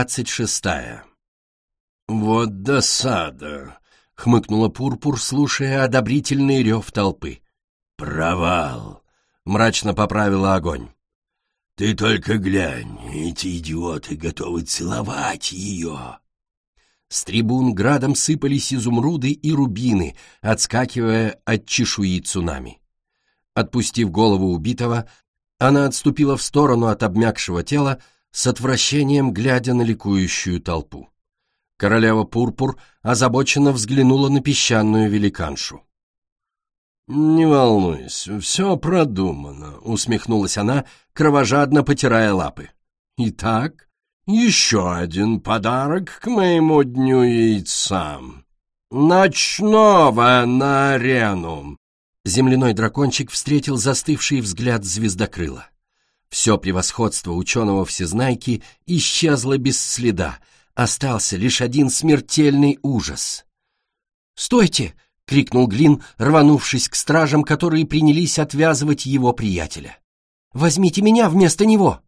Двадцать шестая «Вот досада!» — хмыкнула Пурпур, слушая одобрительный рев толпы. «Провал!» — мрачно поправила огонь. «Ты только глянь, эти идиоты готовы целовать ее!» С трибун градом сыпались изумруды и рубины, отскакивая от чешуи цунами. Отпустив голову убитого, она отступила в сторону от обмякшего тела, с отвращением глядя на ликующую толпу. Королева Пурпур озабоченно взглянула на песчаную великаншу. «Не волнуйся, все продумано», — усмехнулась она, кровожадно потирая лапы. «Итак, еще один подарок к моему дню яйца. Ночного на арену!» Земляной дракончик встретил застывший взгляд звездокрыла. Все превосходство ученого-всезнайки исчезло без следа, остался лишь один смертельный ужас. «Стойте!» — крикнул Глин, рванувшись к стражам, которые принялись отвязывать его приятеля. «Возьмите меня вместо него!»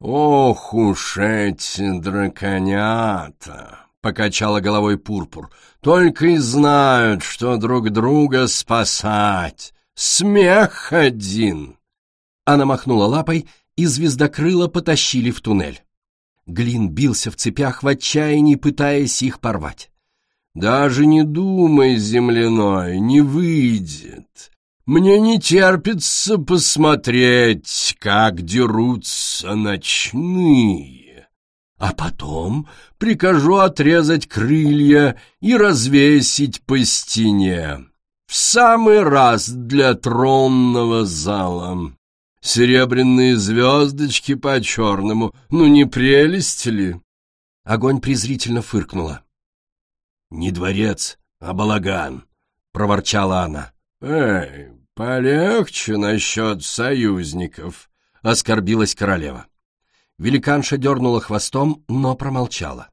«Ох уж эти драконята!» — покачала головой Пурпур. «Только и знают, что друг друга спасать! Смех один!» Она махнула лапой, и звездокрыла потащили в туннель. Глин бился в цепях в отчаянии, пытаясь их порвать. «Даже не думай, земляной, не выйдет. Мне не терпится посмотреть, как дерутся ночные. А потом прикажу отрезать крылья и развесить по стене. В самый раз для тронного зала». Серебряные звездочки по черному, ну не прелесть ли? Огонь презрительно фыркнула. «Не дворец, а балаган», — проворчала она. «Эй, полегче насчет союзников», — оскорбилась королева. Великанша дернула хвостом, но промолчала.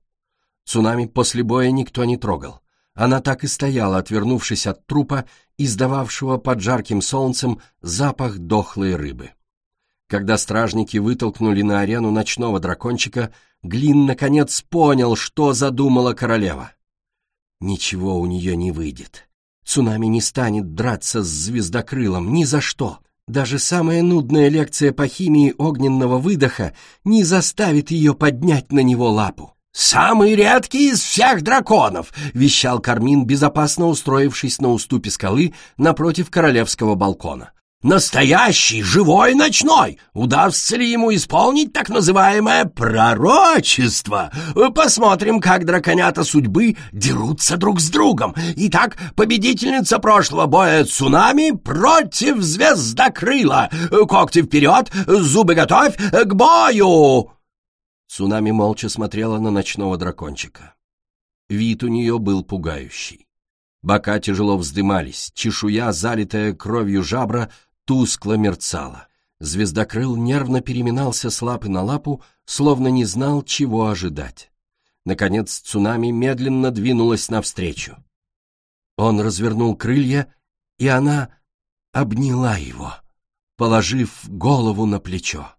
Цунами после боя никто не трогал. Она так и стояла, отвернувшись от трупа, издававшего под жарким солнцем запах дохлой рыбы. Когда стражники вытолкнули на арену ночного дракончика, Глин наконец понял, что задумала королева. Ничего у нее не выйдет. Цунами не станет драться с звездокрылом ни за что. Даже самая нудная лекция по химии огненного выдоха не заставит ее поднять на него лапу. «Самый редкий из всех драконов!» — вещал Кармин, безопасно устроившись на уступе скалы напротив королевского балкона. «Настоящий, живой ночной! Удастся ли ему исполнить так называемое пророчество? Посмотрим, как драконята судьбы дерутся друг с другом. Итак, победительница прошлого боя цунами против звездокрыла. Когти вперед, зубы готовь к бою!» Цунами молча смотрела на ночного дракончика. Вид у нее был пугающий. Бока тяжело вздымались, чешуя, залитая кровью жабра, тускло мерцала. Звездокрыл нервно переминался с лапы на лапу, словно не знал, чего ожидать. Наконец цунами медленно двинулась навстречу. Он развернул крылья, и она обняла его, положив голову на плечо.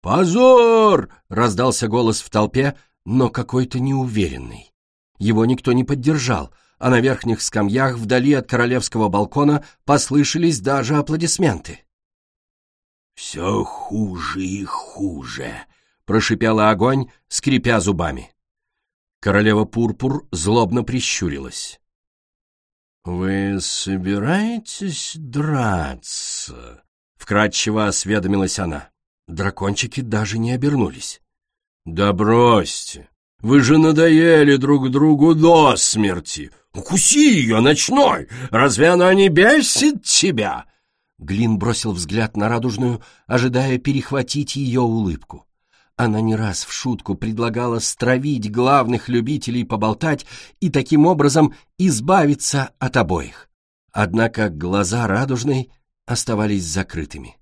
«Позор!» — раздался голос в толпе, но какой-то неуверенный. Его никто не поддержал, а на верхних скамьях вдали от королевского балкона послышались даже аплодисменты. «Все хуже и хуже», — прошипела огонь, скрипя зубами. Королева Пурпур злобно прищурилась. «Вы собираетесь драться?» — вкратчиво осведомилась она. Дракончики даже не обернулись. «Да бросьте! Вы же надоели друг другу до смерти! Укуси ее, ночной! Разве она не бесит тебя?» Глин бросил взгляд на радужную, ожидая перехватить ее улыбку. Она не раз в шутку предлагала стравить главных любителей поболтать и таким образом избавиться от обоих. Однако глаза радужной оставались закрытыми.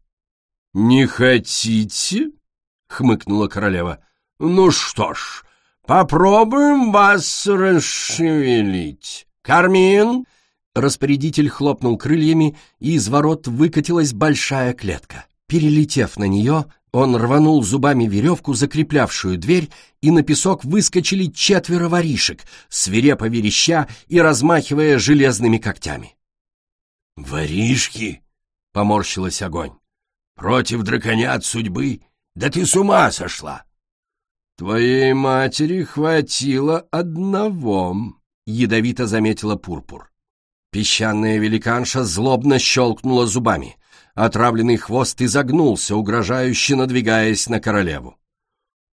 «Не хотите?» — хмыкнула королева. «Ну что ж, попробуем вас расшевелить. Кармин!» Распорядитель хлопнул крыльями, и из ворот выкатилась большая клетка. Перелетев на нее, Он рванул зубами веревку, закреплявшую дверь, и на песок выскочили четверо воришек, свирепо вереща и размахивая железными когтями. «Воришки!» — поморщилась огонь. «Против драконят судьбы? Да ты с ума сошла!» «Твоей матери хватило одного», — ядовито заметила Пурпур. Песчаная великанша злобно щелкнула зубами. Отравленный хвост изогнулся, угрожающе надвигаясь на королеву.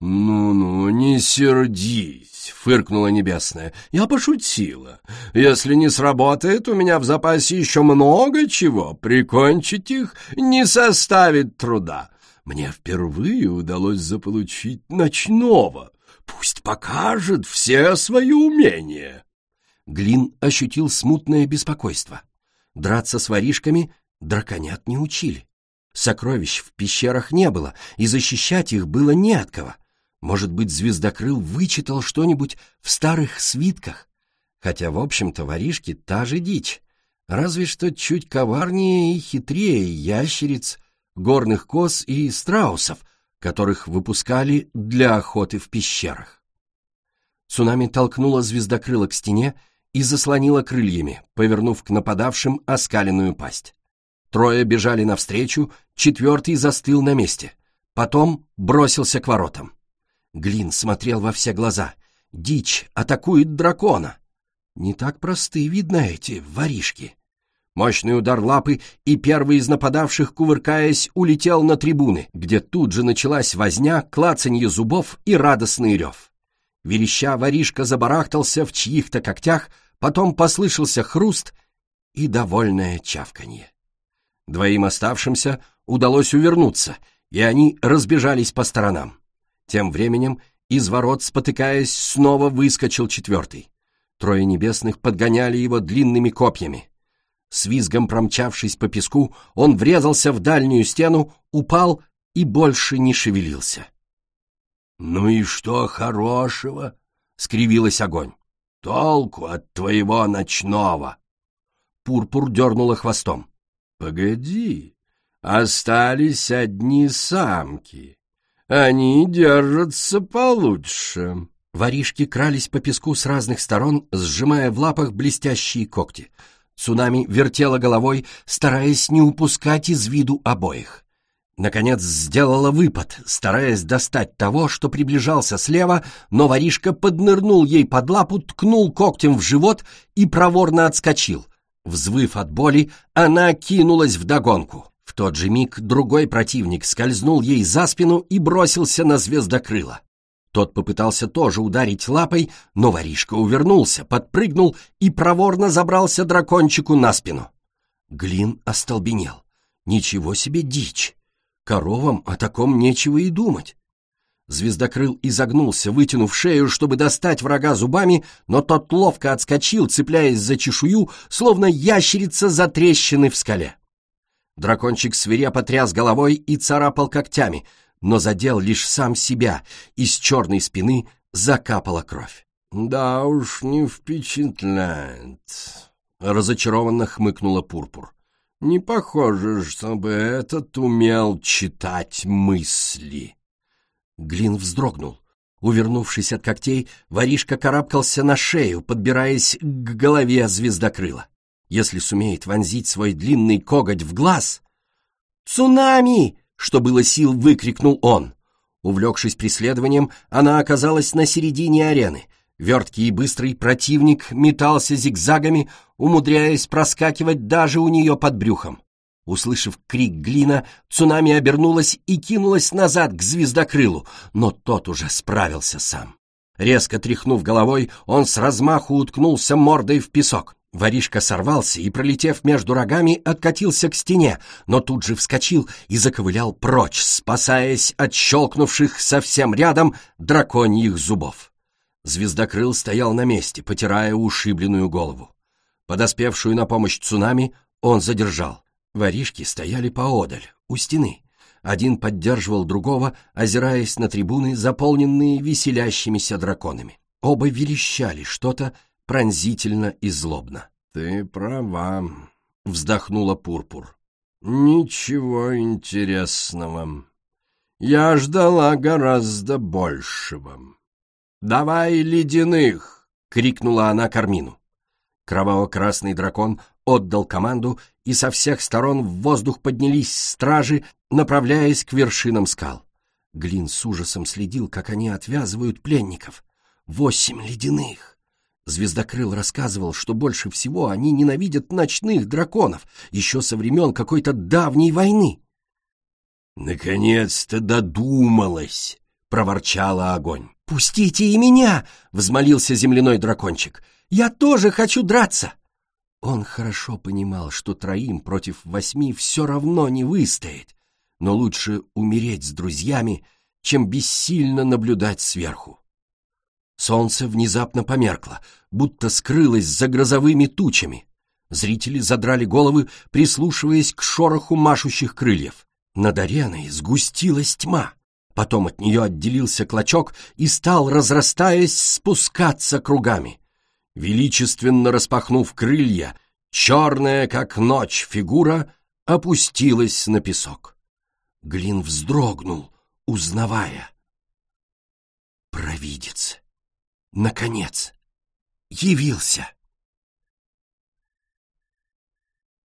«Ну-ну, не сердись», — фыркнула Небесная. «Я пошутила. Если не сработает, у меня в запасе еще много чего. Прикончить их не составит труда. Мне впервые удалось заполучить ночного. Пусть покажет все свои умения». Глин ощутил смутное беспокойство. Драться с воришками драконят не учили. Сокровищ в пещерах не было, и защищать их было не от кого. Может быть, Звездокрыл вычитал что-нибудь в старых свитках? Хотя, в общем-то, воришки — та же дичь. Разве что чуть коварнее и хитрее ящериц, горных коз и страусов, которых выпускали для охоты в пещерах. Цунами толкнула звездокрыла к стене и заслонила крыльями, повернув к нападавшим оскаленную пасть. Трое бежали навстречу, четвертый застыл на месте. Потом бросился к воротам. Глин смотрел во все глаза. Дичь атакует дракона. Не так просты, видно, эти воришки. Мощный удар лапы, и первый из нападавших, кувыркаясь, улетел на трибуны, где тут же началась возня, клацанье зубов и радостный рев. Вереща воришка забарахтался в чьих-то когтях, потом послышался хруст и довольное чавканье. Двоим оставшимся удалось увернуться, и они разбежались по сторонам. Тем временем из ворот, спотыкаясь, снова выскочил четвертый. Трое небесных подгоняли его длинными копьями. С визгом промчавшись по песку, он врезался в дальнюю стену, упал и больше не шевелился. «Ну и что хорошего?» — скривилась огонь. «Толку от твоего ночного!» Пурпур дернула хвостом. Погоди, остались одни самки. Они держатся получше. Воришки крались по песку с разных сторон, сжимая в лапах блестящие когти. Цунами вертела головой, стараясь не упускать из виду обоих. Наконец сделала выпад, стараясь достать того, что приближался слева, но воришка поднырнул ей под лапу, ткнул когтем в живот и проворно отскочил. Взвыв от боли, она кинулась в догонку. В тот же миг другой противник скользнул ей за спину и бросился на звездокрыла. Тот попытался тоже ударить лапой, но воришка увернулся, подпрыгнул и проворно забрался дракончику на спину. Глин остолбенел. Ничего себе дичь! Коровам о таком нечего и думать. Звездокрыл изогнулся, вытянув шею, чтобы достать врага зубами, но тот ловко отскочил, цепляясь за чешую, словно ящерица за трещины в скале. Дракончик свирепо тряс головой и царапал когтями, но задел лишь сам себя, из черной спины закапала кровь. «Да уж, не впечатляет», — разочарованно хмыкнула Пурпур. «Не похоже, чтобы этот умел читать мысли». Глин вздрогнул. Увернувшись от когтей, воришка карабкался на шею, подбираясь к голове звездокрыла. Если сумеет вонзить свой длинный коготь в глаз... «Цунами!» — что было сил, выкрикнул он. Увлекшись преследованием, она оказалась на середине арены. Верткий и быстрый противник метался зигзагами, умудряясь проскакивать даже у нее под брюхом. Услышав крик Глина, цунами обернулась и кинулась назад к звездокрылу, но тот уже справился сам. Резко тряхнув головой, он с размаху уткнулся мордой в песок. Воришка сорвался и, пролетев между рогами, откатился к стене, но тут же вскочил и заковылял прочь, спасаясь от щелкнувших совсем рядом драконьих зубов. Звездокрыл стоял на месте, потирая ушибленную голову. Подоспевшую на помощь цунами он задержал. Воришки стояли поодаль, у стены. Один поддерживал другого, озираясь на трибуны, заполненные веселящимися драконами. Оба верещали что-то пронзительно и злобно. «Ты права», — вздохнула Пурпур. «Ничего интересного. Я ждала гораздо большего. «Давай ледяных!» — крикнула она Кармину. Кроваво-красный дракон отдал команду, и со всех сторон в воздух поднялись стражи, направляясь к вершинам скал. Глин с ужасом следил, как они отвязывают пленников. Восемь ледяных! Звездокрыл рассказывал, что больше всего они ненавидят ночных драконов, еще со времен какой-то давней войны. «Наконец-то додумалась!» — проворчала огонь. «Пустите и меня!» — взмолился земляной дракончик. «Я тоже хочу драться!» Он хорошо понимал, что троим против восьми все равно не выстоять, но лучше умереть с друзьями, чем бессильно наблюдать сверху. Солнце внезапно померкло, будто скрылось за грозовыми тучами. Зрители задрали головы, прислушиваясь к шороху машущих крыльев. Над ареной сгустилась тьма. Потом от нее отделился клочок и стал, разрастаясь, спускаться кругами. Величественно распахнув крылья, черная, как ночь, фигура опустилась на песок. Глин вздрогнул, узнавая. Провидец! Наконец! Явился!